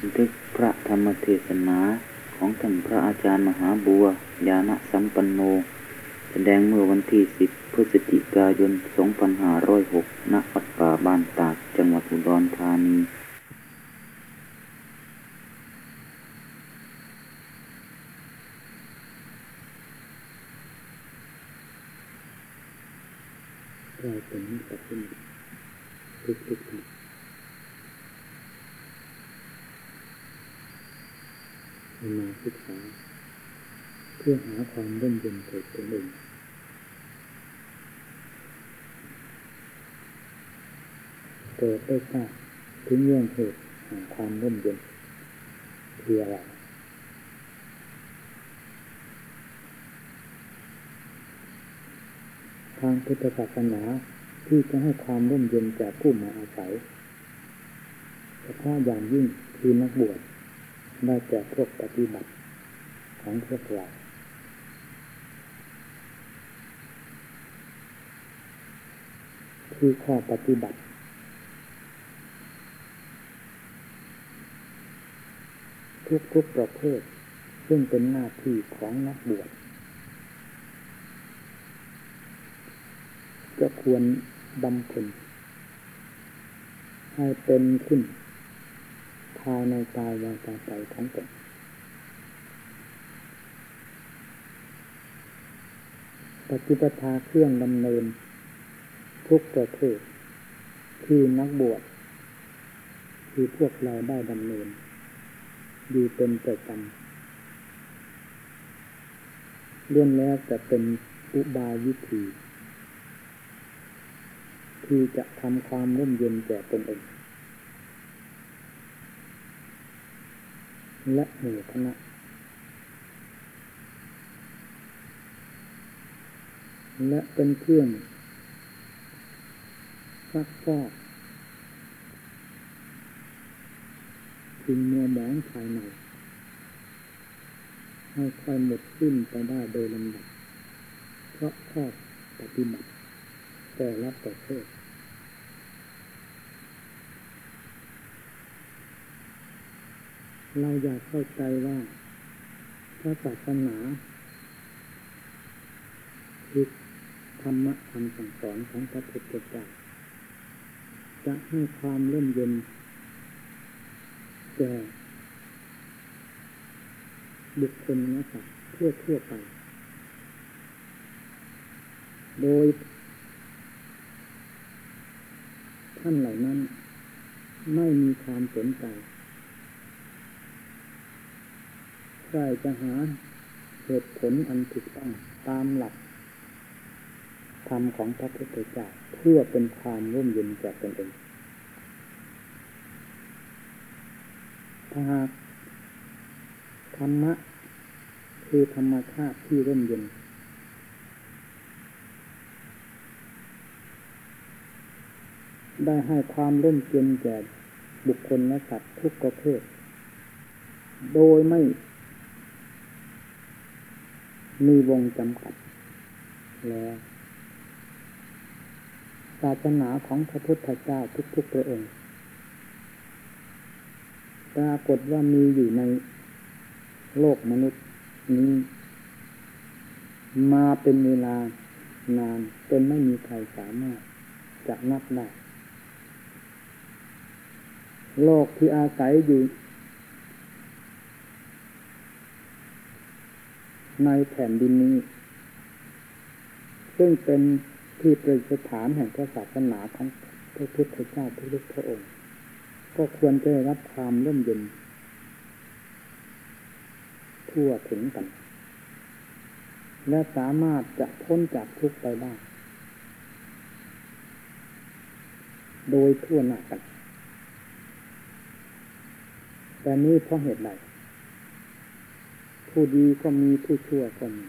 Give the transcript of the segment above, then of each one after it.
บันทึกพระธรรมเทศนาของท่านพระอาจารย์มหาบัว ญาณสัมปันโน แสดงเมื่อวันที่ 10 พฤศจิกายน 2506 ณ วัดป่าบ้านตาก จังหวัดอุดรธานี เราเป็นมิตรสนิททุกทุกๆท่านให้มาศึกษาเพื่อหาความร่ม เย็นเกิดตนเองเกิดได้ทราบถึงเรื่องเหตุแห่งความร่มเย็นคืออะไรทางพุทธศาสนาที่จะให้ความร่มเย็นแก่ผู้มาอาศัยเฉพาะอย่างยิ่งคือนักบวชได้แก่พวกปฏิบัติของพวกเรา คือข้อปฏิบัติ ทุกๆประเภท ซึ่งเป็นหน้าที่ของนักบวชจะควรบำเพ็ญให้เป็นขึ้น ภายในกายวาจาใจของตนปฏิปทาเครื่องดำเนิน ทุกประเภทที่นักบวชคือพวกเราได้ดำเนิน อยู่เป็นประจำล้วนแล้วจะเป็นอุบายวิธี ที่จะทำความร่มเย็นแก่ตนเองและหมู่คณะและเป็นเครื่อง ซักฟอกสิ่งมัวหมองภายในให้ค่อยหมดสิ้นไปได้โดยลำดับ เพราะข้อปฏิบัติแต่ละประเภทเราอยากเข้าใจว่าพระศาสนาคือธรรมะคำสั่งสอนของพระพุทธเจ้า จะให้ความร่มเย็นแก่บุคคลนะครับทั่วทั่วไป โดย ท่านเหล่านั้นไม่มีความสนใจใครจะหาเหตุผลอันถูกต้องตามหลัก ธรรมของพระพุทธเจ้าเพื่อเป็นความร่มเย็นแก่ตนเองถ้าหากธรรมะคือธรรมชาติที่ร่มเย็น ได้ให้ความร่มเย็นแก่บุคคลและสัตว์ทุกประเภท โดยไม่ มีวงจำกัดแล้ว ศาสนาของพระพุทธเจ้าทุกๆพระองค์ปรากฏว่ามีอยู่ในโลกมนุษย์นี้ มาเป็นเวลานานจนไม่มีใครสามารถจะนับได้โลกที่อาศัยอยู่ ในแผ่นดินนี้ ซึ่งเป็น ที่เประดิษฐานแห่งพระศาสนาของพระพุทธเจ้าทุกพระองค์ ก็ควรจะได้รับความร่มเย็น ทั่วถึงกัน และสามารถจะพ้นจากทุกข์ไปได้ โดยทั่วหน้ากัน แต่นี้เพราะเหตุใดผู้ดีก็มีผู้ชั่วก็มี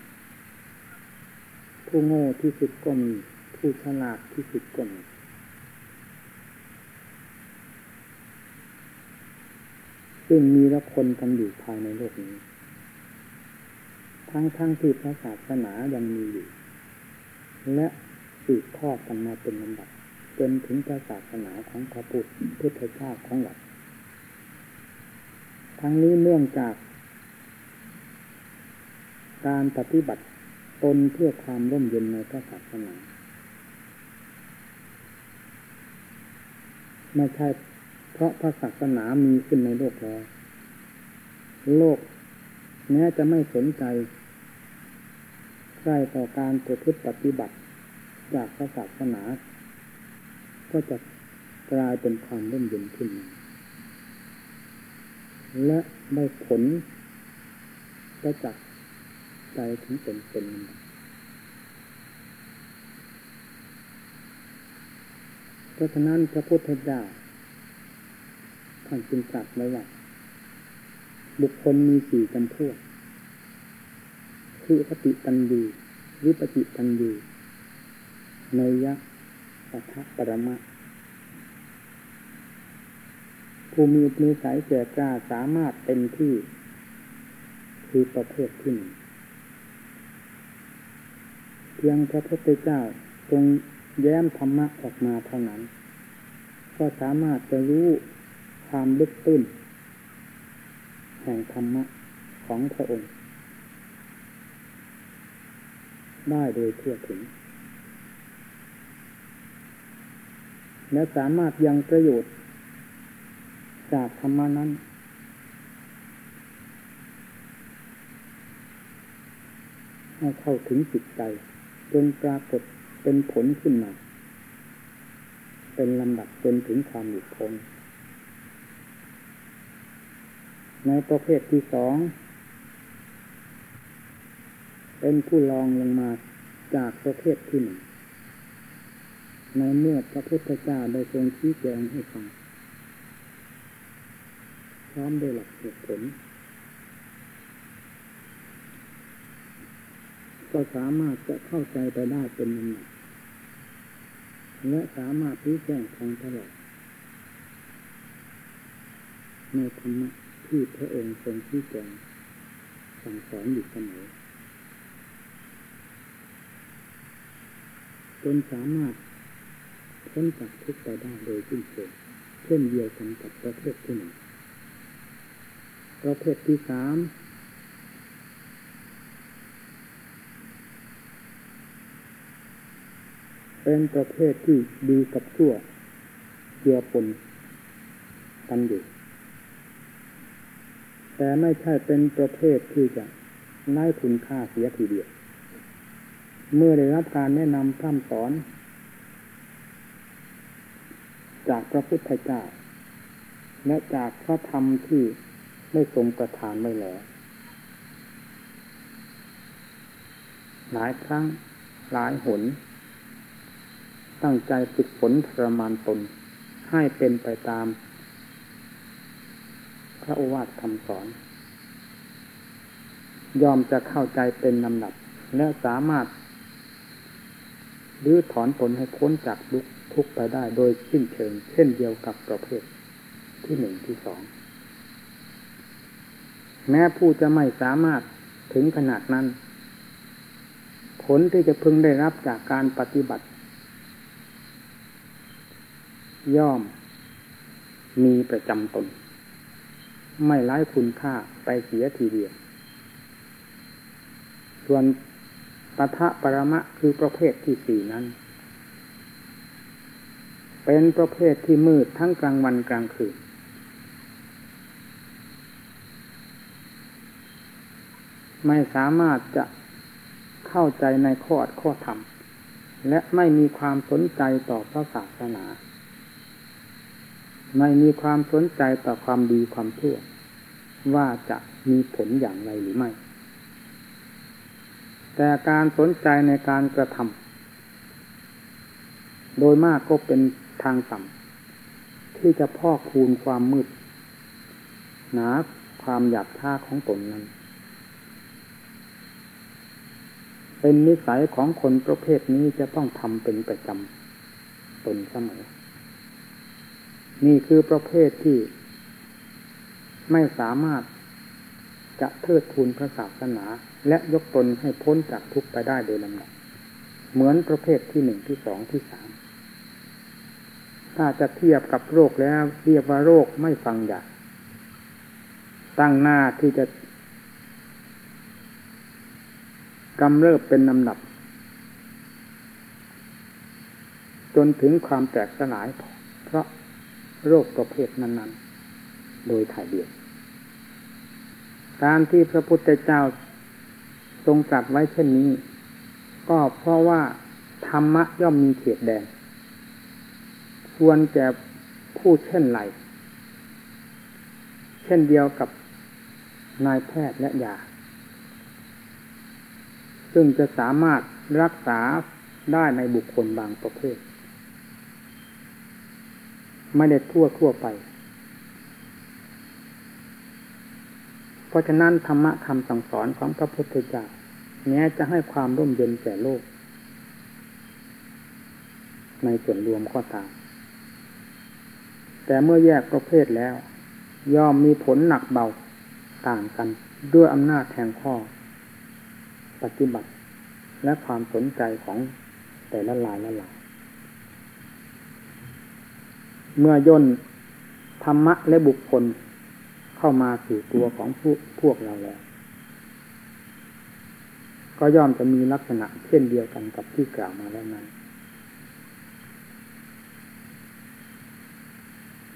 ผู้โง่ที่สุดก็มี ผู้ฉลาดที่สุดก็มีซึ่งมีละคนกันอยู่ภายในโลกนี้ ทั้งทั้งที่พระศาสนายังมีอยู่ และสืบทอดกันมาเป็นลำดับจนถึงพระศาสนาของพระพุทธพุทธเจ้าของเราทั้งนี้เนื่องจาก การปฏิบัติตนเพื่อความร่มเย็นในพระศาสนา ไม่ใช่ เพราะพระศาสนามีขึ้นในโลกแล้ว โลก แม้จะไม่สนใจใกล้ต่อการประพฤติปฏิบัติ จากพระศาสนา ก็จะกลายเป็นความร่มเย็นขึ้น และได้ผลประจักษ์ใจถึงเป็นเป็น เพราะฉะนั้นพระพุทธเจ้าท่านจึงตรัสไว้ว่าบุคคลมีสี่จำพวก คือปฏิตันยูวิปจิตันยูเนยะปัทะปรมะผู้มีนิสัยแก่กล้าสามารถเป็นที่ คือประเภทที่หนึ่งเพียงพระพุทธเจ้าทรง แย้มธรรมะออกมาเท่านั้น ก็สามารถจะรู้ความลึกตื้นแห่งธรรมะของพระองค์ ได้โดยทั่วถึง และสามารถยังประโยชน์ จากธรรมะนั้น ให้เข้าถึงจิตใจจนปรากฏ เป็นผลขึ้นมา เป็นลำดับจนถึงความหลุดพ้นในประเภทที่สอง เป็นผู้ลองลงมาจากประเภทที่หนึ่งในเมื่อพระพุทธเจ้าได้ทรงชี้แจงให้ฟังพร้อมด้วยหลักเหตุผล ก็สามารถจะเข้าใจไปได้เป็นลำดับและสามารถรู้แจ้งทางตลอดในธรรมะที่พระองค์ทรงชี้แจงสั่งสอนอยู่เสมอจนสามารถพ้นจากทุกข์ไปได้โดยสิ้นเชิงเช่นเดียวกันกับประเภทที่หนึ่งประเภทที่สาม เป็นประเภทที่ดีกับชั่วเกี่ยวปนกันอยู่ แต่ไม่ใช่เป็นประเภทที่จะไล่คุณค่าเสียทีเดียว เมื่อได้รับการแนะนำพร่ำสอน จากพระพุทธเจ้าและจากพระธรรมที่ได้ทรงประทานไว้แล้วหลายครั้งหลายหน ตั้งใจฝึกฝนทรมานตน ให้เป็นไปตาม พระโอวาทคำสอน ยอมจะเข้าใจเป็นลำดับ และสามารถรื้อถอนตนให้พ้นจากลุกทุกไปได้โดยสิ้นเชิง เช่นเดียวกับประเภทที่หนึ่งที่สอง แม้ผู้จะไม่สามารถถึงขนาดนั้น ผลที่จะพึงได้รับจากการปฏิบัติ ย่อม มีประจำตน ไม่ร้ายคุณค่าไปเสียทีเดียว ส่วนปะทะปรมะคือประเภทที่สี่นั้น เป็นประเภทที่มืดทั้งกลางวันกลางคืนไม่สามารถจะเข้าใจในข้อข้อธรรม และไม่มีความสนใจต่อพระศาสนา ไม่มีความสนใจต่อความดีความชั่วว่าจะมีผลอย่างไรหรือไม่ แต่การสนใจในการกระทำโดยมากก็เป็นทางต่ำที่จะพอกคูณความมืด หนาความหยาบช้าของตนนั้น เป็นนิสัยของคนประเภทนี้จะต้องทำเป็นประจำตนเสมอ นี่คือประเภทที่ ไม่สามารถจะเทิดทูนพระศาสนา และยกตนให้พ้นจากทุกข์ไปได้โดยลำดับเหมือนประเภทที่หนึ่งที่สองที่สามถ้าจะเทียบกับโรคแล้วเรียกว่าโรคไม่ฟังยาตั้งหน้าที่จะกำเริบเป็นลำดับ จนถึงความแตกสลาย เพราะ โรคประเภทนั้น ๆ โดยถ่ายเดียวการที่พระพุทธเจ้าทรงตรัสไว้เช่นนี้ ก็เพราะว่าธรรมะย่อมมีเขตแดน ควรแก่ผู้เช่นไรเช่นเดียวกับนายแพทย์และยา ซึ่งจะสามารถรักษาได้ในบุคคลบางประเภท ไม่ได้ทั่วทั่วไป เพราะฉะนั้นธรรมะคำสั่งสอนของพระพุทธเจ้าแม้จะให้ความร่มเย็นแก่โลก ในส่วนรวมก็ตาม แต่เมื่อแยกประเภทแล้ว ย่อมมีผลหนักเบาต่างกันด้วยอำนาจแห่งข้อ ปฏิบัติและความสนใจของแต่ละลายละลาย เมื่อย่นธรรมะและบุคคลเข้ามาสู่ตัวของพวกพวกเราแล้ว ก็ย่อมจะมีลักษณะเช่นเดียวกันกับที่กล่าวมาแล้วนั้น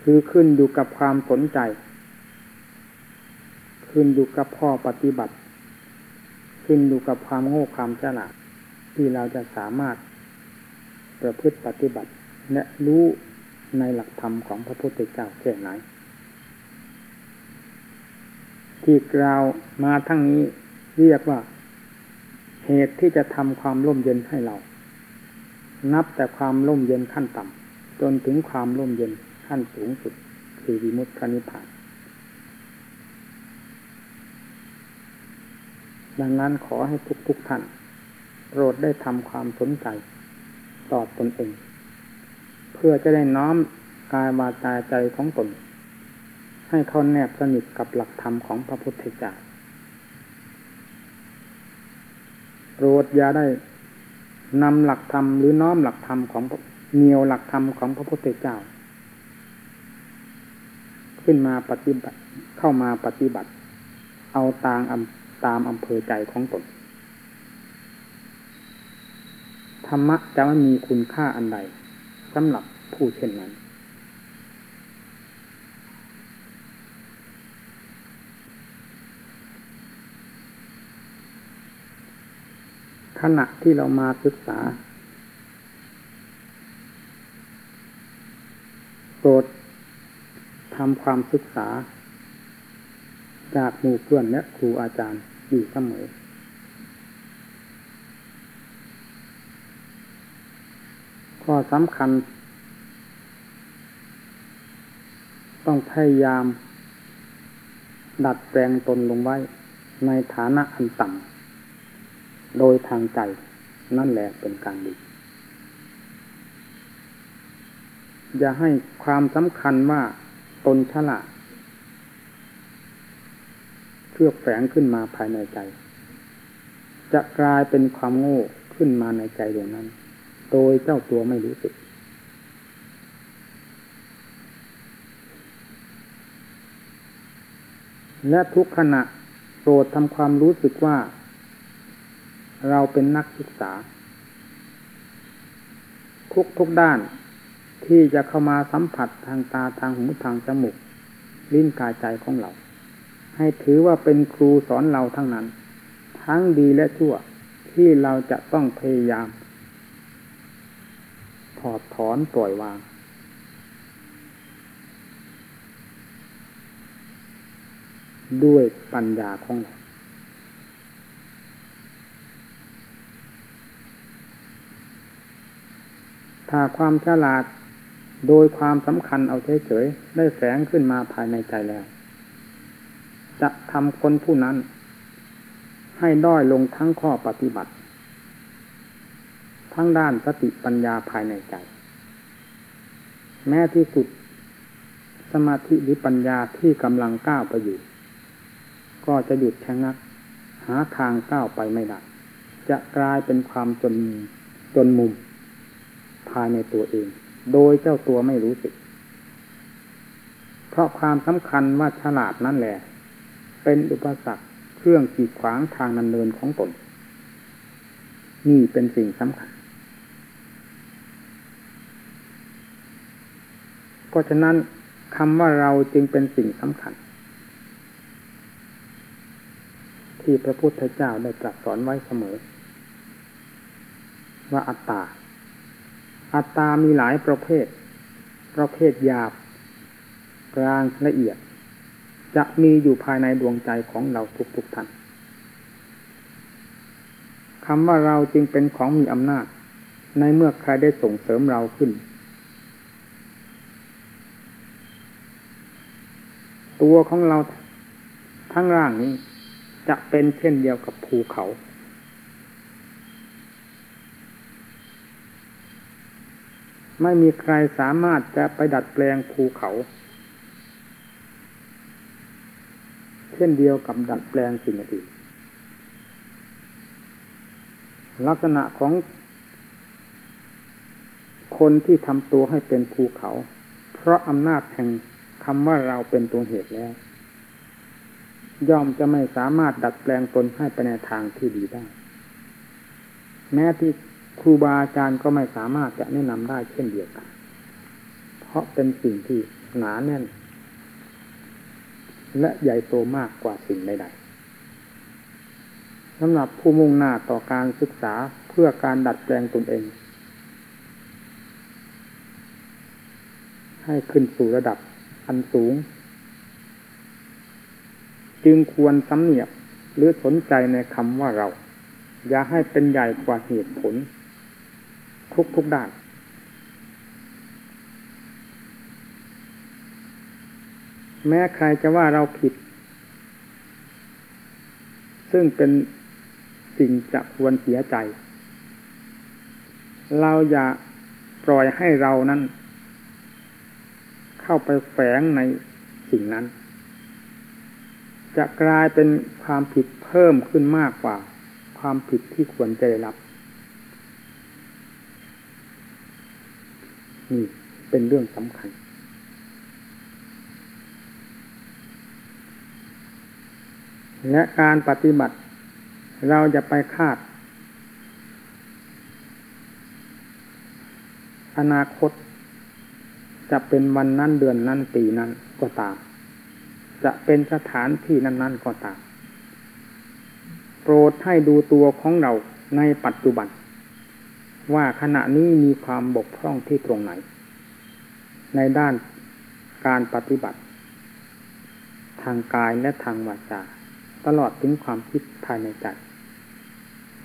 คือขึ้นอยู่กับความสนใจ ขึ้นอยู่กับพ่อปฏิบัติ ขึ้นอยู่กับความโง่ความฉลาดที่เราจะสามารถประพฤติปฏิบัติ และรู้ ในหลักธรรมของพระพุทธเจ้าแค่ไหน ที่กล่าวมาทั้งนี้เรียกว่า เหตุที่จะทำความร่มเย็นให้เรา นับแต่ความร่มเย็นขั้นต่ำจนถึงความร่มเย็นขั้นสูงสุด คือวิมุตตินิพพานดังนั้นขอให้ทุกๆทท่านโปรดได้ทำความสนใจ ต่อตนเอง พื่อจะได้น้อมกายวาจาใจของตน ให้เข้าแนบสนิทกับหลักธรรมของพระพุทธเจ้าโปรดอย่าได้นำหลักธรรมหรือน้อมหลักธรรมของเนียวหลักธรรมของพระพุทธเจ้า ขึ้นมาปฏิบัติเข้ามาปฏิบัติ เอาตามตามอำเภอใจของตนธรรมะจะไม่มีคุณค่าอันใด สำหรับผู้เช่นนั้น ขณะที่เรามาศึกษาโปรดทำความศึกษา จากหมู่เพื่อนและครูอาจารย์อยู่เสมอ ข้อสำคัญ ต้องพยายาม ดัดแปลงตนลงไว้ ในฐานะอันต่ำโดยทางใจ นั่นแหละเป็นการดี อย่าให้ความสำคัญว่าตนฉลาดเพื่อแฝงขึ้นมาภายในใจ จะกลายเป็นความโง่ขึ้นมาในใจดวงนั้น โดยเจ้าตัวไม่รู้สึก และทุกขณะโปรดทำความรู้สึกว่า เราเป็นนักศึกษา ทุกทุกด้านที่จะเข้ามาสัมผัสทางตาทางหูทางจมูกลิ้นกายใจของเรา ให้ถือว่าเป็นครูสอนเราทั้งนั้น ทั้งดีและชั่วที่เราจะต้องพยายาม ถอดถอนปล่อยวาง ด้วยปัญญาของเราถ้าความฉลาดโดยความสำคัญเอาเฉยๆได้แฝงขึ้นมาภายในใจแล้ว จะทำคนผู้นั้น ให้ด้อยลงทั้งข้อปฏิบัติ ทั้งด้านสติปัญญาภายในใจ แม้ที่สุด สมาธิหรือปัญญาที่กำลังก้าวไปอยู่ ก็จะหยุดชะงัก หาทางก้าวไปไม่ได้ จะกลายเป็นความจนจนมุม ภายในตัวเอง โดยเจ้าตัวไม่รู้สึก เพราะความสำคัญว่าฉลาดนั่นแหละ เป็นอุปสรรคเครื่องกีดขวางทางดำเนินของตนนี่เป็นสิ่งสำคัญ เพราะฉะนั้นคำว่าเราจึงเป็นสิ่งสำคัญ ที่พระพุทธเจ้าได้ตรัสสอนไว้เสมอ ว่าอัตตา อัตตามีหลายประเภท ประเภทหยาบ กลางละเอียด จะมีอยู่ภายในดวงใจของเราทุกๆท่านคำว่าเราจึงเป็นของมีอำนาจ ในเมื่อใครได้ส่งเสริมเราขึ้น ตัวของเราทั้งร่างนี้ จะเป็นเช่นเดียวกับภูเขา ไม่มีใครสามารถจะไปดัดแปลงภูเขา เช่นเดียวกับดัดแปลงสิ่งอื่นลักษณะของคนที่ทำตัวให้เป็นภูเขา เพราะอำนาจแห่ง คำว่าเราเป็นตัวเหตุแล้ว ย่อมจะไม่สามารถดัดแปลงตนให้ไปในทางที่ดีได้ แม้ที่ครูบาอาจารย์ก็ไม่สามารถจะแนะนำได้เช่นเดียวกัน เพราะเป็นสิ่งที่หนาแน่น และใหญ่โตมากกว่าสิ่งใดๆสำหรับผู้มุ่งหน้าต่อการศึกษาเพื่อการดัดแปลงตนเอง ให้ขึ้นสู่ระดับ อันสูง จึงควรสำเนียกหรือสนใจในคำว่าเรา อย่าให้เป็นใหญ่กว่าเหตุผล ทุกทุกด้าน แม้ใครจะว่าเราผิด ซึ่งเป็นสิ่งจะควรเสียใจ เราอย่าปล่อยให้เรานั้น เข้าไปแฝงในสิ่งนั้น จะกลายเป็นความผิดเพิ่มขึ้นมากกว่า ความผิดที่ควรจะได้รับนี่เป็นเรื่องสำคัญ และการปฏิบัติ เราจะไปคาด อนาคต จะเป็นวันนั้นเดือนนั้นปีนั้นก็ตาม จะเป็นสถานที่นั้น ๆ ก็ตาม โปรดให้ดูตัวของเราในปัจจุบัน ว่าขณะนี้มีความบกพร่องที่ตรงไหน ในด้านการปฏิบัติ ทางกายและทางวาจาตลอดถึงความคิดภายในใจ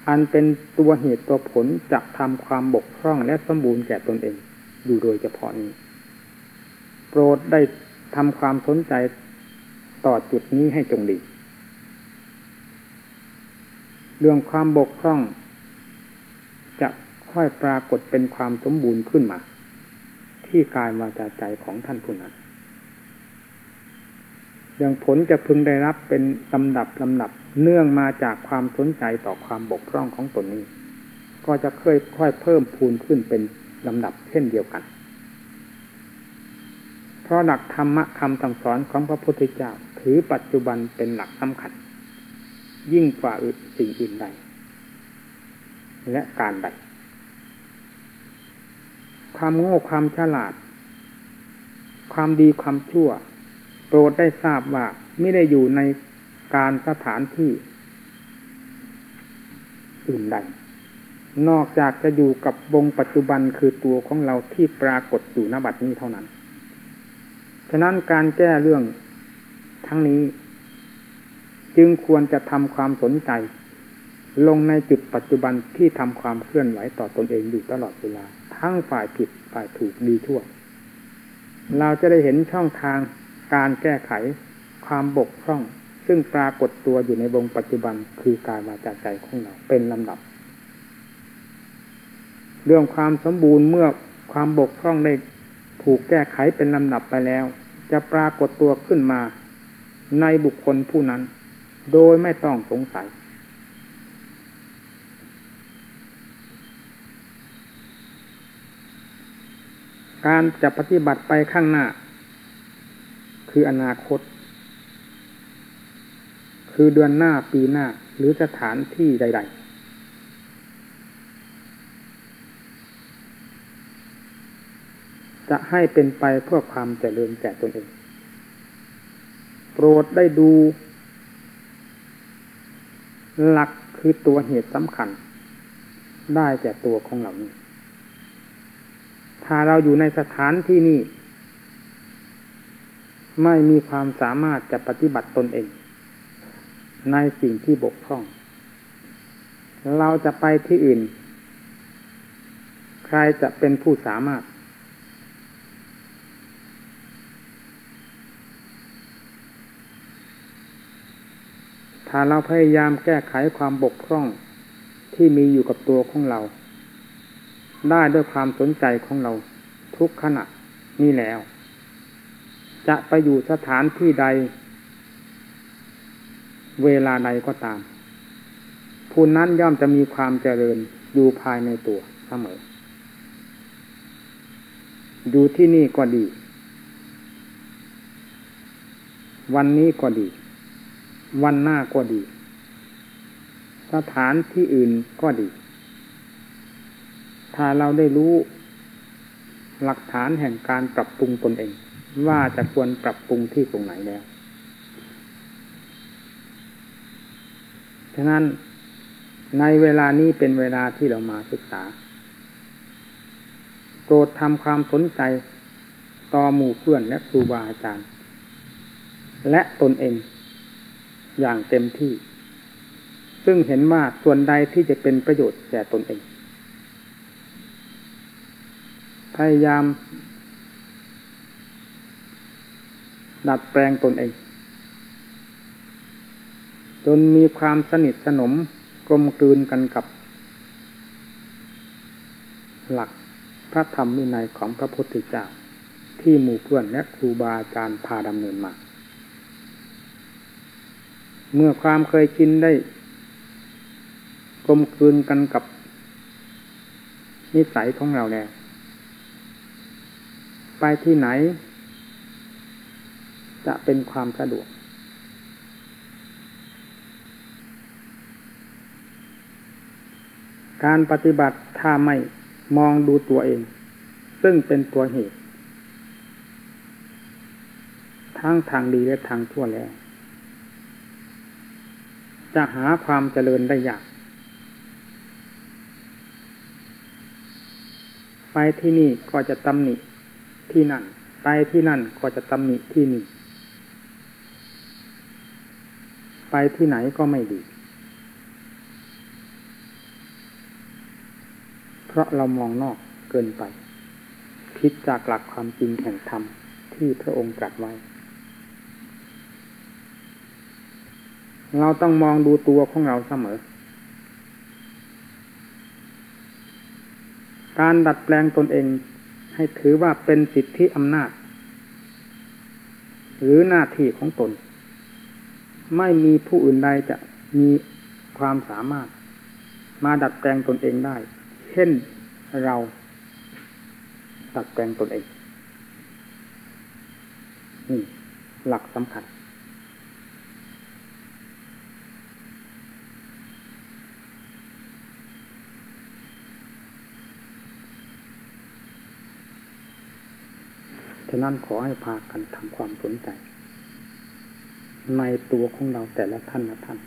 อันเป็นตัวเหตุตัวผลจะทำความบกพร่องและสมบูรณ์แก่ตนเอง อยู่โดยเฉพาะนี้ โปรดได้ทำความสนใจต่อจุดนี้ให้จงดี เรื่องความบกพร่อง จะค่อยปรากฏเป็นความสมบูรณ์ขึ้นมา ที่กายวาจาใจของท่านผู้นั้นอย่างผลจะพึงได้รับเป็นลำดับลำดับเนื่องมาจากความสนใจต่อความบกพร่องของตนนี้ ก็จะเคยค่อยเพิ่มพูนขึ้นเป็นลำดับเช่นเดียวกัน เพราะหลักธรรมะคำสั่งสอนของพระพุทธเจ้าถือปัจจุบันเป็นหลักสำคัญ ยิ่งกว่าอื่นสิ่งอื่นใดและการใดความโง่ความฉลาด ความดีความชั่ว โปรดได้ทราบว่าไม่ได้อยู่ในการสถานที่อื่นใด นอกจากจะอยู่กับวงปัจจุบันคือตัวของเราที่ปรากฏอยู่ณบัดนี้เท่านั้น ฉะนั้นการแก้เรื่องทั้งนี้ จึงควรจะทำความสนใจ ลงในจุดปัจจุบันที่ทำความเคลื่อนไหวต่อตอนเองอยู่ตลอดเวลา ทั้งฝ่ายผิดฝ่ายถูกดีทั่ว เราจะได้เห็นช่องทางการแก้ไขความบกพร่อง ซึ่งปรากฏตัวอยู่ในวงปัจจุบันคือการมาจากใจของเราเป็นลำดับ เรื่องความสมบูรณ์เมื่อความบกพร่องได้ ถูกแก้ไขเป็นลำดับไปแล้ว จะปรากฏตัวขึ้นมาในบุคคลผู้นั้น โดยไม่ต้องสงสัย การจะปฏิบัติไปข้างหน้า คืออนาคต คือเดือนหน้าปีหน้าหรือสถานที่ใด ๆ จะให้เป็นไปเพื่อความเจริญแก่ตนเอง โปรดได้ดู หลักคือตัวเหตุสำคัญ ได้แก่ตัวของเรานี้ ถ้าเราอยู่ในสถานที่นี้ไม่มีความสามารถจะปฏิบัติตนเอง ในสิ่งที่บกพร่อง เราจะไปที่อื่น ใครจะเป็นผู้สามารถ ถ้าเราพยายามแก้ไขความบกพร่องที่มีอยู่กับตัวของเรา ได้ด้วยความสนใจของเรา ทุกขณะนี่แล้ว จะไปอยู่สถานที่ใด เวลาใดก็ตาม ผู้นั้นย่อมจะมีความเจริญอยู่ภายในตัวเสมอ อยู่ที่นี่ก็ดี วันนี้ก็ดี วันหน้าก็ดี สถานที่อื่นก็ดี ถ้าเราได้รู้ หลักฐานแห่งการปรับปรุงตนเอง ว่าจะควรปรับปรุงที่ตรงไหนแล้ว ฉะนั้นในเวลานี้เป็นเวลาที่เรามาศึกษา โปรดทำความสนใจต่อหมู่เพื่อนและครูบาอาจารย์ และตนเอง อย่างเต็มที่ ซึ่งเห็นว่าส่วนใดที่จะเป็นประโยชน์แก่ตนเอง พยายาม ดัดแปลงตนเอง จนมีความสนิทสนมกลมกลืนกันกับ หลักพระธรรมวินัยของพระพุทธเจ้าที่หมู่เพื่อนและครูบาอาจารย์พาดำเนินมา เมื่อความเคยชินได้กลมกลืนกันกับนิสัยของเราแล้ว ไปที่ไหน จะเป็นความสะดวก การปฏิบัติถ้าไม่มองดูตัวเอง ซึ่งเป็นตัวเหตุ ทั้งทางดีและทางชั่วแล้ว จะหาความเจริญได้ยาก ไปที่นี่ก็จะตำหนิที่นั่น ไปที่นั่นก็จะตำหนิที่นี่ ไปที่ไหนก็ไม่ดี เพราะเรามองนอกเกินไป คิดจากหลักความจริงแห่งธรรมที่พระองค์ตรัสไว้ เราต้องมองดูตัวของเราเสมอ การดัดแปลงตนเองให้ถือว่าเป็นสิทธิอำนาจ หรือหน้าที่ของตน ไม่มีผู้อื่นใดจะมีความสามารถ มาดัดแปลงตนเองได้ เช่นเราดัดแปลงตนเองนี่หลักสำคัญ ฉะนั้นขอให้พากันทำความสนใจ ในตัวของเราแต่ละท่านละท่าน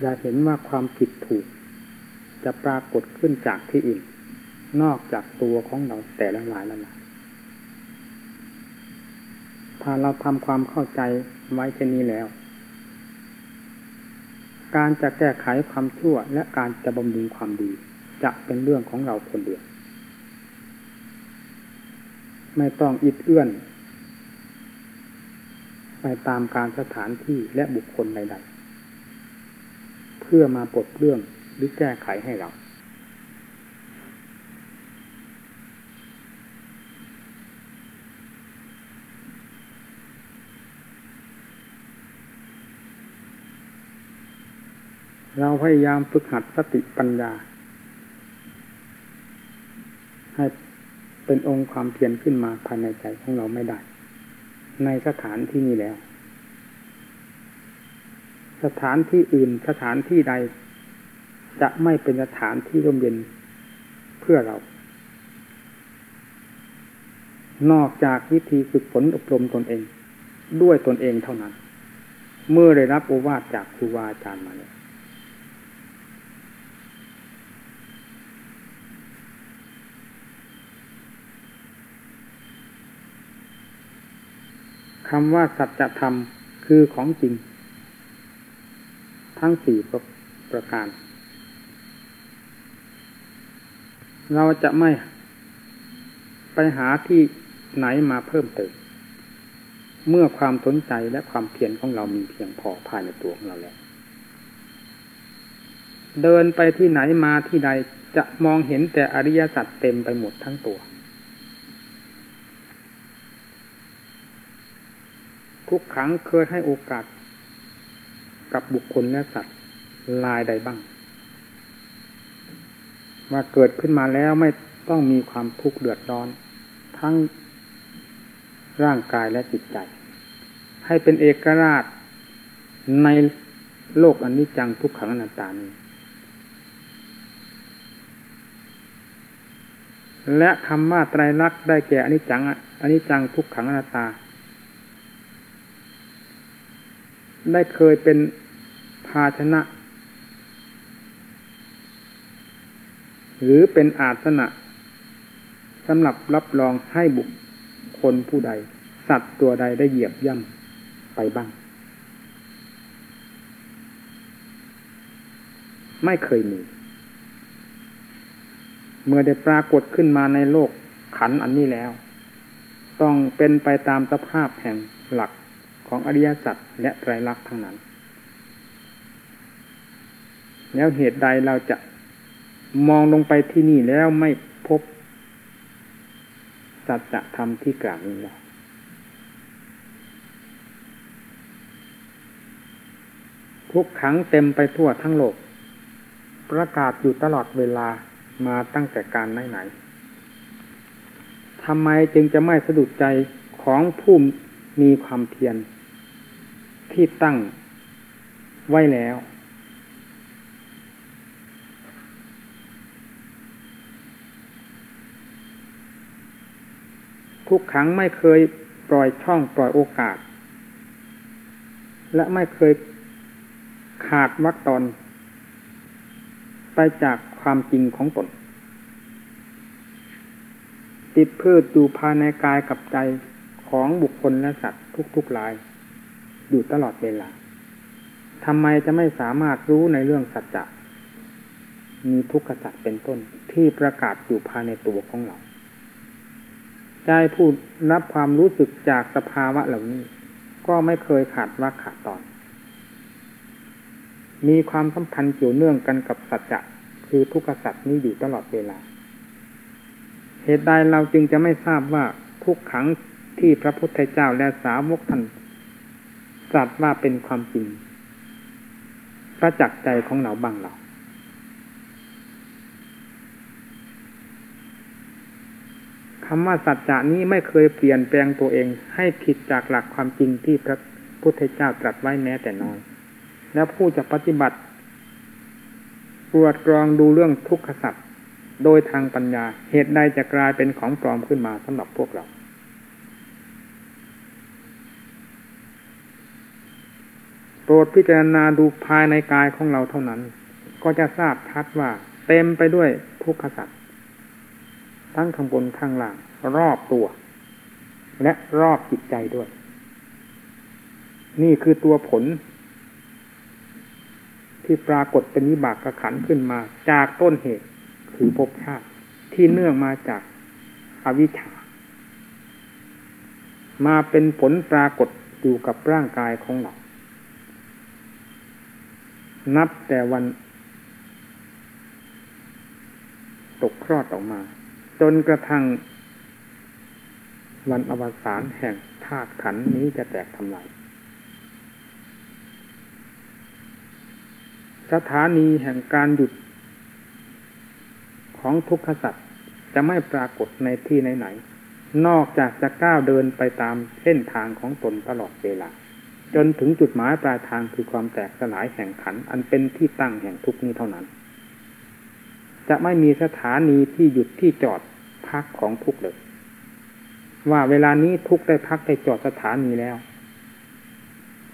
อย่าเห็นว่าความผิดถูก จะปรากฏขึ้นจากที่อื่น นอกจากตัวของเราแต่ละหลายละหลายถ้าเราทำความเข้าใจไว้เช่นนี้แล้ว การจะแก้ไขความชั่วและการจะบำรุงความดี จะเป็นเรื่องของเราคนเดียว ไม่ต้องอิดเอื้อน ไปตามการสถานที่และบุคคลใดๆ เพื่อมาปลดเรื่องหรือแก้ไขให้เราเราพยายามฝึกหัดสติปัญญา ให้เป็นองค์ความเพียรขึ้นมาภายในใจของเราไม่ได้ ในสถานที่นี้แล้ว สถานที่อื่นสถานที่ใด จะไม่เป็นสถานที่ร่มเย็นเพื่อเรา นอกจากวิธีฝึกฝนอบรมตนเอง ด้วยตนเองเท่านั้น เมื่อได้รับโอวาทจากครูบาอาจารย์มาเนี่ย คำว่าสัจธรรมคือของจริง ทั้งสี่ประประการ เราจะไม่ไปหาที่ไหนมาเพิ่มเติม เมื่อความสนใจและความเพียรของเรามีเพียงพอภายในตัวของเราแล้ว เดินไปที่ไหนมาที่ใดจะมองเห็นแต่อริยสัจเต็มไปหมดทั้งตัว ทุกครั้งเคยให้โอกาส กับบุคคลและสัตว์ลายใดบ้างว่าเกิดขึ้นมาแล้วไม่ต้องมีความทุกข์เดือดร้อน ทั้งร่างกายและจิตใจ ให้เป็นเอกราชในโลกอันนี้จังทุกขังอนัตตานี้ และคำว่าไตรลักษณ์ได้แก่อนิจจังอนิจจังทุกขังอนัตตา ได้เคยเป็นภาชนะ หรือเป็นอาสนะสำหรับรับรองให้บุคคลผู้ใด สัตว์ตัวใดได้เหยียบย่ำไปบ้าง ไม่เคยมี เมื่อได้ปรากฏขึ้นมาในโลกขันอันนี้แล้ว ต้องเป็นไปตามสภาพแห่งหลัก ของอริยสัจและไตรลักษณ์ทั้งนั้น แล้วเหตุใดเราจะมองลงไปที่นี่แล้วไม่พบสัจธรรมที่กล่าวนี้แล้วทุกขังเต็มไปทั่วทั้งโลก ประกาศอยู่ตลอดเวลามาตั้งแต่การไหนไหนทำไมจึงจะไม่สะดุดใจของผู้มีความเพียร ที่ตั้งไว้แล้ว ทุกครั้งไม่เคยปล่อยช่องปล่อยโอกาส และไม่เคยขาดวักตอน ไปจากความจริงของตน ติดพืชอยู่ภายในกายกับใจของบุคคลและสัตว์ทุกๆราย อยู่ตลอดเวลาทำไมจะไม่สามารถรู้ในเรื่องสัจจะมีทุกขสัจเป็นต้นที่ประกาศอยู่ภายในตัวของเราใจผู้รับความรู้สึกจากสภาวะเหล่านี้ ก็ไม่เคยขาดว่าขาดตอน มีความสัมพันธ์เกี่ยวเนื่องกันกับสัจจะคือทุกขสัจนี้อยู่ตลอดเวลา เหตุใดเราจึงจะไม่ทราบว่าทุกขังที่พระพุทธเจ้าและสาวกท่าน ตรัสว่าเป็นความจริง ประจักษ์ใจของเราบางเราคำว่าสัจจะนี้ไม่เคยเปลี่ยนแปลงตัวเองให้ผิดจากหลักความจริงที่พระพุทธเจ้าตรัสไว้แม้แต่น้อย แล้วผู้จะปฏิบัติตรวจกรองดูเรื่องทุกขสัจโดยทางปัญญาเหตุใดจะกลายเป็นของปลอมขึ้นมาสำหรับพวกเรา โปรดพิจารณาดูภายในกายของเราเท่านั้น ก็จะทราบชัดว่า เต็มไปด้วยทุกขสัจทั้งข้างบนข้างล่าง รอบตัว และรอบจิตใจด้วย นี่คือตัวผล ที่ปรากฏเป็นวิบากกระขันขึ้นมา จากต้นเหตุคือภพชาติที่เนื่องมาจากอวิชชามาเป็นผลปรากฏอยู่กับร่างกายของเรา นับแต่วัน ตกคลอดออกมา จนกระทั่งวันอวสานแห่งธาตุขันนี้จะแตกทำลายสถานีแห่งการหยุดของทุกขสัตว์จะไม่ปรากฏในที่ไหนๆนอกจากจะก้าวเดินไปตามเส้นทางของตนตลอดเวลา จนถึงจุดหมายปลายทางคือความแตกสลายแห่งขัน อันเป็นที่ตั้งแห่งทุกนี้เท่านั้น จะไม่มีสถานีที่หยุดที่จอดพักของทุกเลย ว่าเวลานี้ทุกได้พักได้จอดสถานีแล้ว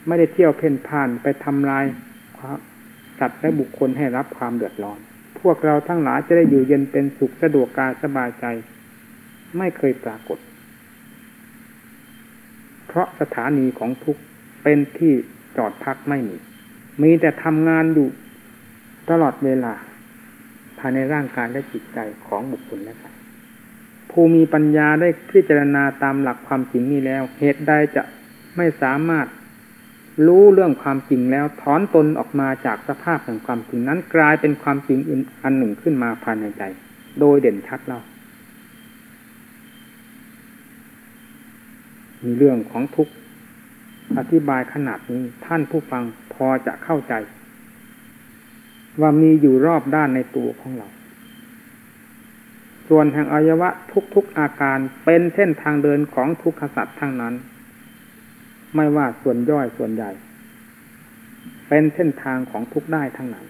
ไม่ได้เที่ยวเพ่นพ่านไปทำลายสัตว์และบุคคลให้รับความเดือดร้อน พวกเราทั้งหลายจะได้อยู่เย็นเป็นสุขสะดวกกายสบายใจ ไม่เคยปรากฏ เพราะสถานีของทุก เป็นที่จอดพักไม่มี มีแต่ทำงานอยู่ตลอดเวลา ภายในร่างกายและจิตใจของบุคคลและสัตว์ผู้มีปัญญาได้พิจารณาตามหลักความจริงนี้แล้ว เหตุใดจะไม่สามารถรู้เรื่องความจริงแล้วถอนตนออกมาจากสภาพแห่งความจริงนั้นกลายเป็นความจริงอันหนึ่งขึ้นมาภายในใจ โดยเด่นชัดเล่ามีเรื่องของทุกข์ อธิบายขนาดนี้ท่านผู้ฟังพอจะเข้าใจ ว่ามีอยู่รอบด้านในตัวของเรา ส่วนแห่งอวัยวะทุกๆอาการเป็นเส้นทางเดินของทุกขสัตว์ทั้งนั้น ไม่ว่าส่วนย่อยส่วนใหญ่ เป็นเส้นทางของทุกได้ทั้งนั้น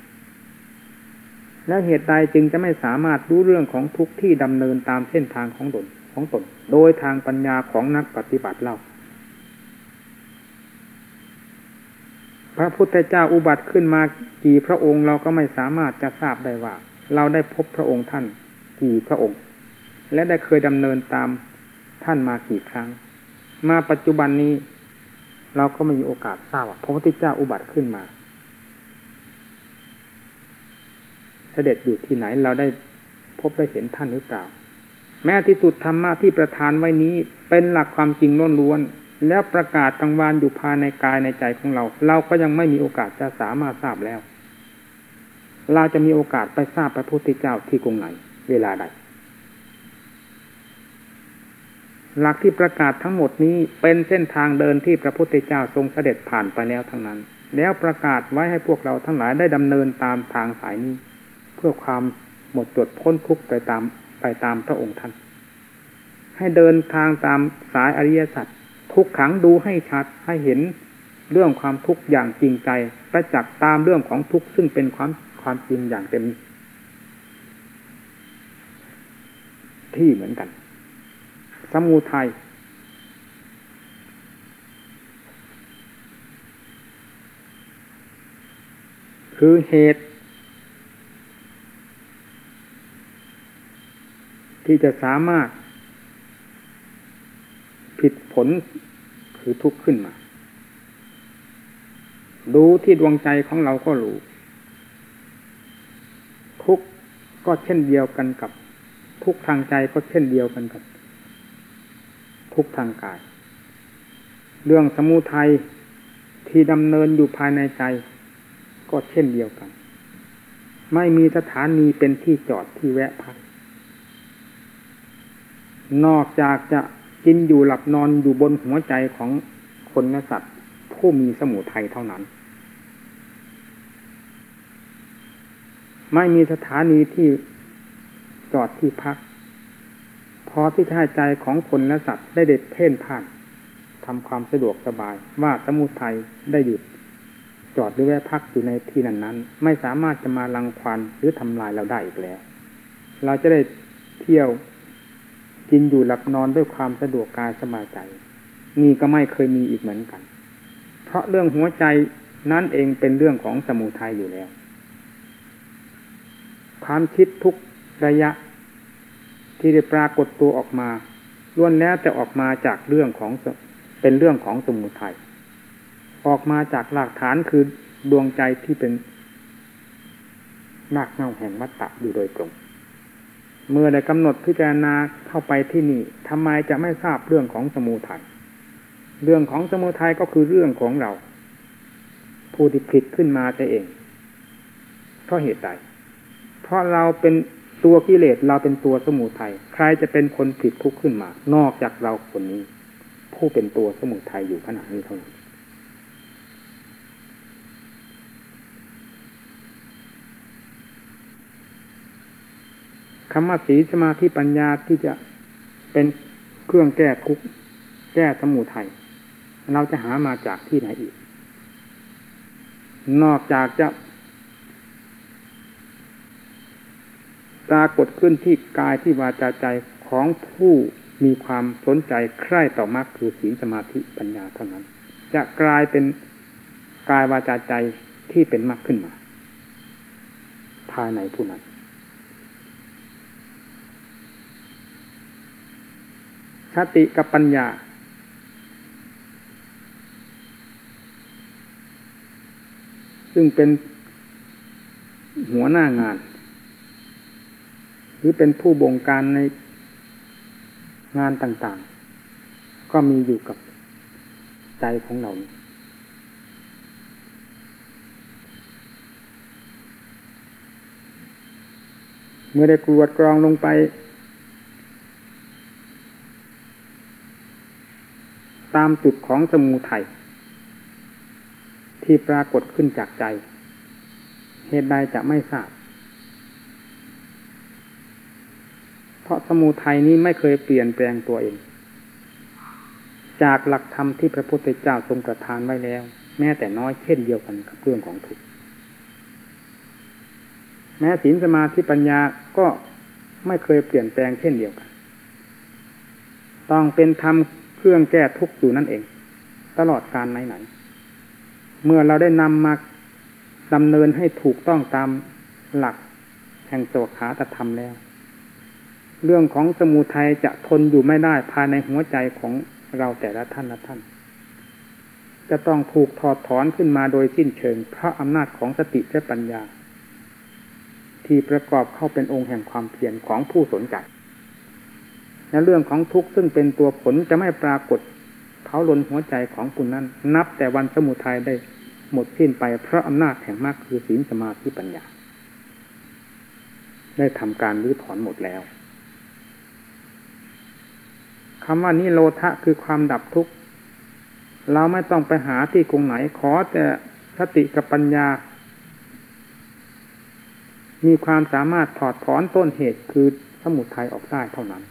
แล้วเหตุใดจึงจะไม่สามารถรู้เรื่องของทุกที่ดำเนินตามเส้นทางของตนของตน โดยทางปัญญาของนักปฏิบัติเล่า พระพุทธเจ้าอุบัติขึ้นมากี่พระองค์เราก็ไม่สามารถจะทราบได้ว่า เราได้พบพระองค์ท่านกี่พระองค์ และได้เคยดำเนินตามท่านมากี่ครั้ง มาปัจจุบันนี้ เราก็ไม่มีโอกาสทราบว่าพระพุทธเจ้าอุบัติขึ้นมา เสด็จอยู่ที่ไหนเราได้พบได้เห็นท่านหรือเปล่า แม้ที่สุดธรรมะที่ประทานไว้นี้เป็นหลักความจริงล้วนๆ แล้วประกาศกลางวานอยู่ภายในกายในใจของเรา เราก็ยังไม่มีโอกาสจะสามารถทราบแล้ว เราจะมีโอกาสไปทราบพระพุทธเจ้าที่กรุงไหน เวลาใดหลักที่ประกาศทั้งหมดนี้เป็นเส้นทางเดินที่พระพุทธเจ้าทรงเสด็จผ่านไปแล้วทั้งนั้น แล้วประกาศไว้ให้พวกเราทั้งหลายได้ดำเนินตามทางสายนี้ เพื่อความหมดจดพ้นทุกข์ไปตามไปตามพระองค์ท่าน ให้เดินทางตามสายอริยสัจ ทุกขังดูให้ชัดให้เห็นเรื่องความทุกข์อย่างจริงใจประจักษ์ตามเรื่องของทุกข์ซึ่งเป็นความความจริงอย่างเต็มที่เหมือนกัน สมุทัยคือเหตุ ที่จะสามารถ ผิดผลคือทุกข์ขึ้นมา ดูที่ดวงใจของเราก็รู้ ทุกข์ก็เช่นเดียวกันกับ ทุกทางใจก็เช่นเดียวกันกับ ทุกทางกาย เรื่องสมุทัยที่ดำเนินอยู่ภายในใจ ก็เช่นเดียวกัน ไม่มีสถานีเป็นที่จอดที่แวะพัก นอกจากจะ กินอยู่หลับนอนอยู่บนหัวใจของคนและสัตว์ ผู้มีสมุทัยเท่านั้น ไม่มีสถานีที่จอดที่พัก พอที่ท่าใจของคนและสัตว์ได้เด็ดเพ่นผ่านทำความสะดวกสบาย ว่าสมุทัยได้หยุดจอดหรือแวะพักอยู่ในที่นั้นนั้นไม่สามารถจะมาลังควันหรือทำลายเราได้อีกแล้ว เราจะได้เที่ยว กินอยู่หลับนอนด้วยความสะดวกกายสบายใจ นี่ก็ไม่เคยมีอีกเหมือนกัน เพราะเรื่องหัวใจนั่นเองเป็นเรื่องของสมุทัยอยู่แล้ว ความคิดทุกระยะ ที่ได้ปรากฏตัวออกมาล้วนแล้วแต่ออกมาจากเรื่องของเป็นเรื่องของสมุทัยออกมาจากหลักฐานคือดวงใจที่เป็นนักเงาแห่งวัตตะอยู่โดยตรง เมื่อได้กำหนดพิจารณาเข้าไปที่นี่ทำไมจะไม่ทราบเรื่องของสมุทัยเรื่องของสมุทัยก็คือเรื่องของเรา ผู้ที่ผิดขึ้นมาแต่เองเพราะเหตุใดเพราะเราเป็นตัวกิเลสเราเป็นตัวสมุทัยใครจะเป็นคนผิดทุกข์ขึ้นมา นอกจากเราคนนี้ ผู้เป็นตัวสมุทัยอยู่ขณะนี้เท่านั้น คำว่าสีสมาธิปัญญาที่จะเป็นเครื่องแก้ทุกข์แก้สมุทัยเราจะหามาจากที่ไหนอีก นอกจากจะปรากฏขึ้นที่กายที่วาจาใจของผู้มีความสนใจใคร่ต่อมรรคคือศีลสมาธิปัญญาเท่านั้น จะกลายเป็นกายวาจาใจที่เป็นมรรคขึ้นมา ภายในผู้นั้น สติกับปัญญา ซึ่งเป็นหัวหน้างาน หรือเป็นผู้บงการในงานต่างๆ ก็มีอยู่กับใจของเราเมื่อได้กรวดกรองลงไป ตามจุดของสมูไทยที่ปรากฏขึ้นจากใจ เหตุใดจะไม่ทราบ เพราะสมูทัยนี้ไม่เคยเปลี่ยนแปลงตัวเอง จากหลักธรรมที่พระพุทธเจ้าทรงประทานไว้แล้ว แม้แต่น้อยเช่นเดียวกันกับเรื่องของทุกข์แม้ศีลสมาธิปัญญาก็ไม่เคยเปลี่ยนแปลงเช่นเดียวกัน ต้องเป็นธรรม เครื่องแก้ทุกข์อยู่นั่นเอง ตลอดการไหนๆเมื่อเราได้นำมาดำเนินให้ถูกต้องตามหลักแห่งโสขาตธรรมแล้ว เรื่องของสมุทัยจะทนอยู่ไม่ได้ภายในหัวใจของเราแต่ละท่านละท่าน จะต้องถูกถอดถอนขึ้นมาโดยสิ้นเชิงเพราะอำนาจของสติและปัญญา ที่ประกอบเข้าเป็นองค์แห่งความเพียรของผู้สนใจ และเรื่องของทุกข์ซึ่งเป็นตัวผลจะไม่ปรากฏเผาลนหัวใจของคุณนั้น นับแต่วันสมุทัยได้หมดสิ้นไปเพราะอำนาจแห่งมรรคคือศีลสมาธิปัญญา ได้ทำการรื้อถอนหมดแล้วคำว่านิโรธะคือความดับทุกข์เราไม่ต้องไปหาที่กงไหนขอแต่สติกับปัญญา มีความสามารถถอดถอนต้นเหตุคือสมุทัยออกได้เท่านั้น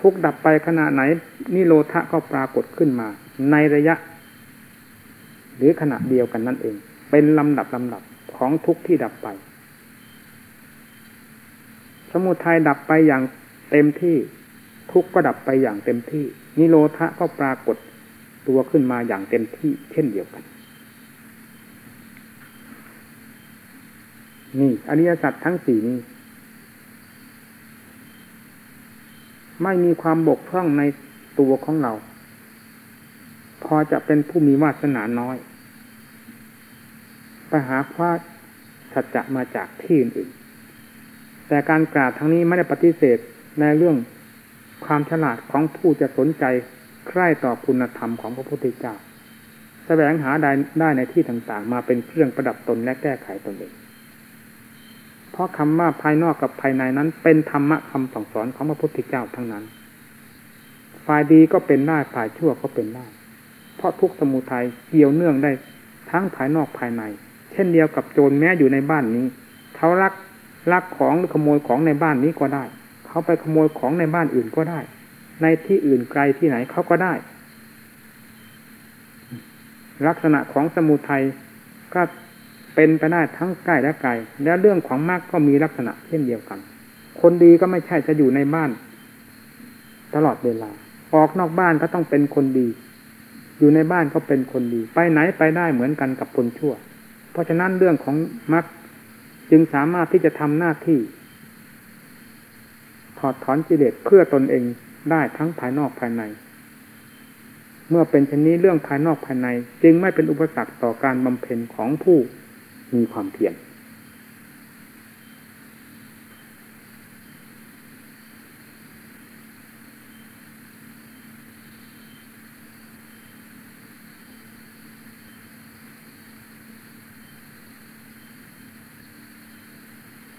ทุกดับไปขณะไหนนิโรธะก็ปรากฏขึ้นมา ในระยะ หรือขณะเดียวกันนั่นเอง เป็นลำดับลำดับของทุกที่ดับไป สมุทัยดับไปอย่างเต็มที่ทุกข์ก็ดับไปอย่างเต็มที่ นิโรธะก็ปรากฏตัวขึ้นมาอย่างเต็มที่เช่นเดียวกัน นี่อริยสัจทั้งสี่นี้ ไม่มีความบกพร่องในตัวของเรา พอจะเป็นผู้มีวาสนาน้อยไปหาคว้าสัจจะมาจากที่อื่นแต่การกราบทั้งนี้ไม่ได้ปฏิเสธในเรื่องความฉลาดของผู้จะสนใจใคร่ต่อคุณธรรมของพระพุทธเจ้าแสวงหาได้ในที่ต่างๆ มาเป็นเครื่องประดับตนและแก้ไขตนเอง ราะคำว่าภายนอกกับภายในนั้น เป็นธรรมะคำสั่งสอนของพระพุทธเจ้าทั้งนั้น ฝ่ายดีก็เป็นได้ฝ่ายชั่วก็เป็นได้ เพราะทุกสมุทัยเกี่ยวเนื่องได้ทั้งภายนอกภายใน เช่นเดียวกับโจรแม้อยู่ในบ้านนี้ เขารักลักของหรือขโมยของในบ้านนี้ก็ได้ เขาไปขโมยของในบ้านอื่นก็ได้ ในที่อื่นไกลที่ไหนเขาก็ได้ ลักษณะของสมุทัยก็ เป็นไปได้ทั้งใกล้และไกลและเรื่องของมรรคก็มีลักษณะเช่นเดียวกัน คนดีก็ไม่ใช่จะอยู่ในบ้าน ตลอดเวลา ออกนอกบ้านก็ต้องเป็นคนดี อยู่ในบ้านก็เป็นคนดี ไปไหนไปได้เหมือนกันกับคนชั่ว เพราะฉะนั้นเรื่องของมรรคจึงสามารถที่จะทำหน้าที่ถอดถอนกิเลสเพื่อตนเองได้ทั้งภายนอกภายใน เมื่อเป็นชนนี้เรื่องภายนอกภายใน จึงไม่เป็นอุปสรรคต่อการบำเพ็ญของผู้ มีความเพียร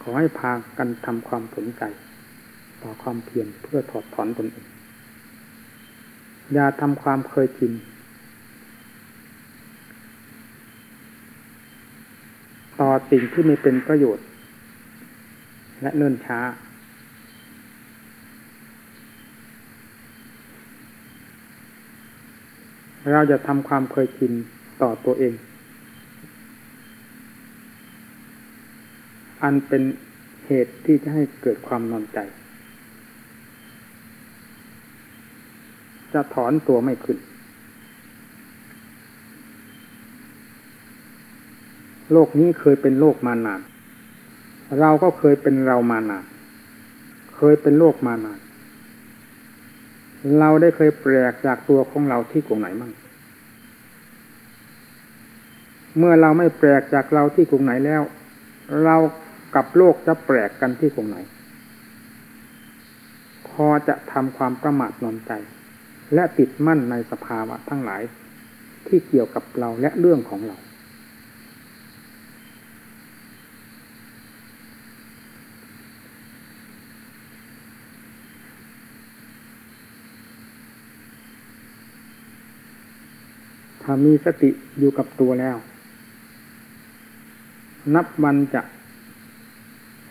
ขอให้พากันทำความสนใจ ต่อความเพียรเพื่อถอดถอนตนเองอย่าทำความเคยชินต่อ สิ่งที่ไม่เป็นประโยชน์ และเนิ่นช้า เราจะทำความเคยชินต่อตัวเอง อันเป็นเหตุที่จะให้เกิดความนอนใจ จะถอนตัวไม่ขึ้น โลกนี้เคยเป็นโลกมานาน เราก็เคยเป็นเรามานาน เคยเป็นโลกมานาน เราได้เคยแปลกจากตัวของเราที่กลุ่มไหนมั่ง เมื่อเราไม่แปลกจากเราที่กลุ่มไหนแล้ว เรากับโลกจะแปลกกันที่กลุ่มไหน พอจะทำความประมาทนอนใจ และติดมั่นในสภาวะทั้งหลายที่เกี่ยวกับเราและเรื่องของเรา ถ้ามีสติอยู่กับตัวแล้ว นับวันจะ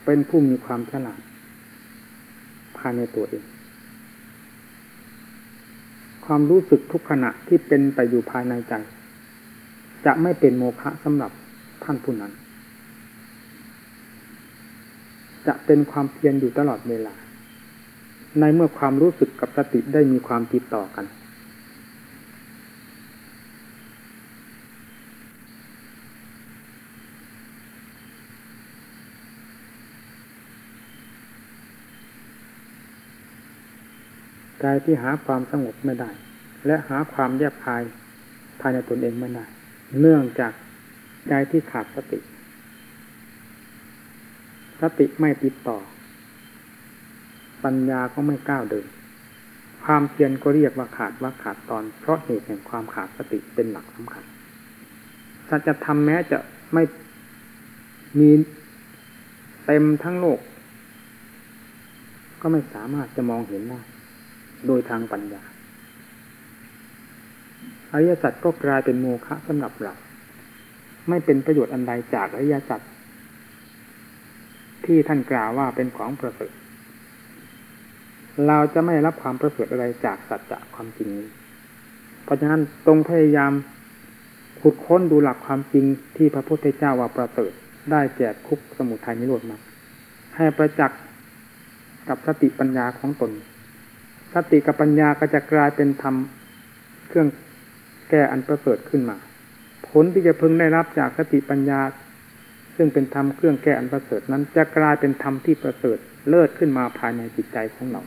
เป็นผู้มีความฉลาดภายในตัวเอง ความรู้สึกทุกขณะที่เป็นไปอยู่ภายในใจ จะไม่เป็นโมฆะสำหรับท่านผู้นั้น จะเป็นความเพียรอยู่ตลอดเวลา ในเมื่อความรู้สึกกับสติได้มีความติดต่อกัน กายที่หาความสงบไม่ได้ และหาความแยบคายภายในตนเองไม่ได้ เนื่องจากใจที่ขาดสติ สติไม่ติดต่อ ปัญญาก็ไม่ก้าวเดิน ความเพียรก็เรียกว่าขาดว่าขาดตอน เพราะเหตุแห่งความขาดสติเป็นหลักสำคัญสัจธรรมแม้จะไม่มีเต็มทั้งโลก ก็ไม่สามารถจะมองเห็นได้ โดยทางปัญญาอริยสัจก็กลายเป็นโมฆะสำหรับเรา ไม่เป็นประโยชน์อันใดจากอริยสัจที่ท่านกล่าวว่าเป็นของประเสริฐเราจะไม่รับความประเสริฐอะไรจากสัจจะความจริงนี้ เพราะฉะนั้นตรงพยายามขุดค้นดูหลักความจริงที่พระพุทธเจ้าว่าประเสริฐได้แก่คุกสมุทัยนิโรธมา ให้ประจักษ์กับสติปัญญาของตน สติกับปัญญาก็จะกลายเป็นธรรมเครื่องแก้อันประเสริฐขึ้นมา ผลที่จะพึงได้รับจากสติปัญญา ซึ่งเป็นธรรมเครื่องแก้อันประเสริฐนั้น จะกลายเป็นธรรมที่ประเสริฐเลิศขึ้นมาภายในจิตใจของเรา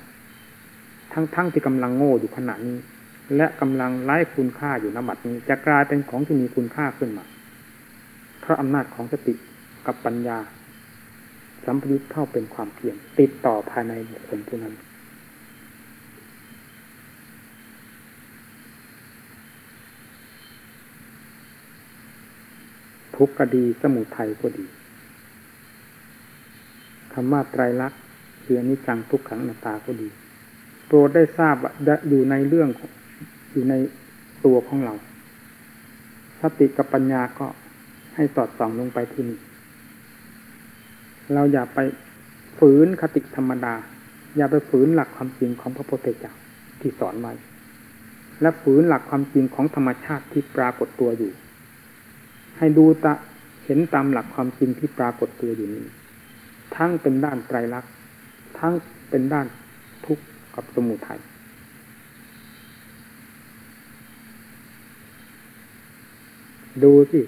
ทั้งๆทที่กำลังโง่อยู่ขณะนี้ และกำลังไร้คุณค่าอยู่นบัดนี้ จะกลายเป็นของที่มีคุณค่าขึ้นมา เพราะอำนาจของสติกับปัญญา สัมพันธ์เข้าเป็นความเพียรติดต่อภายในบุคคลผู้นั้น ทุกข์ก็ดีสมุทัยก็ดีคำว่าไตรลักษณ์คืออนิจจังทุกขังนาตาก็ดี โปรดได้ทราบอยู่ในเรื่องอยู่ในตัวของเราสติกับปัญญาก็ให้สอดส่องลงไปที่นี่เราอย่าไปฝืนคติธรรมดา อย่าไปฝืนหลักความจริงของพระพุทธเจ้าที่สอนไว้และฝืนหลักความจริงของธรรมชาติที่ปรากฏตัวอยู่ ให้ดูตะเห็นตามหลักความจริงที่ปรากฏตัวอยู่นี้ ทั้งเป็นด้านไตรลักษณ์ทั้งเป็นด้านทุกข์กับสมุทัยดูสิ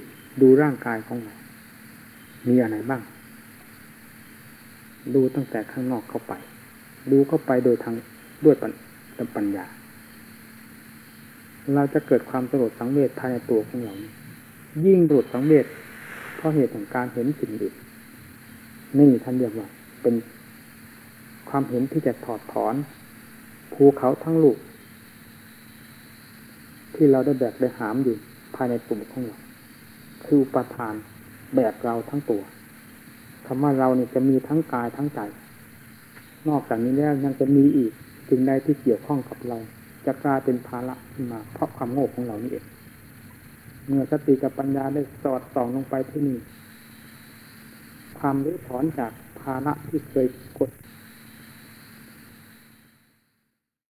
ดูร่างกายของเรามีอะไรบ้าง ดูตั้งแต่ข้างนอกเข้าไป ดูเข้าไปโดยทางด้วยปัญญา เราจะเกิดความสลดสังเวชภายในตัวของเรา ยิ่งดูดสังเวชเพราะเหตุของการเห็นสิ่งอื่นนี่ท่านเรียกว่า เป็นความเห็นที่จะถอดถอนภูเขาทั้งลูก ที่เราได้แบกได้หามอยู่ภายในกลุ่มของเราคืออุปทานแบกเราทั้งตัวคำว่าเราเนี่ยจะมีทั้งกายทั้งใจ นอกจากนี้แล้วยังจะมีอีกสิ่งใดที่เกี่ยวข้องกับเรา จะกลายเป็นภาระขึ้นมาเพราะความโง่ของเรานี่เอง เมื่อสติกับปัญญาได้สอดส่องลงไปที่นี่ความรื้อถอนจากภาระที่เคยกด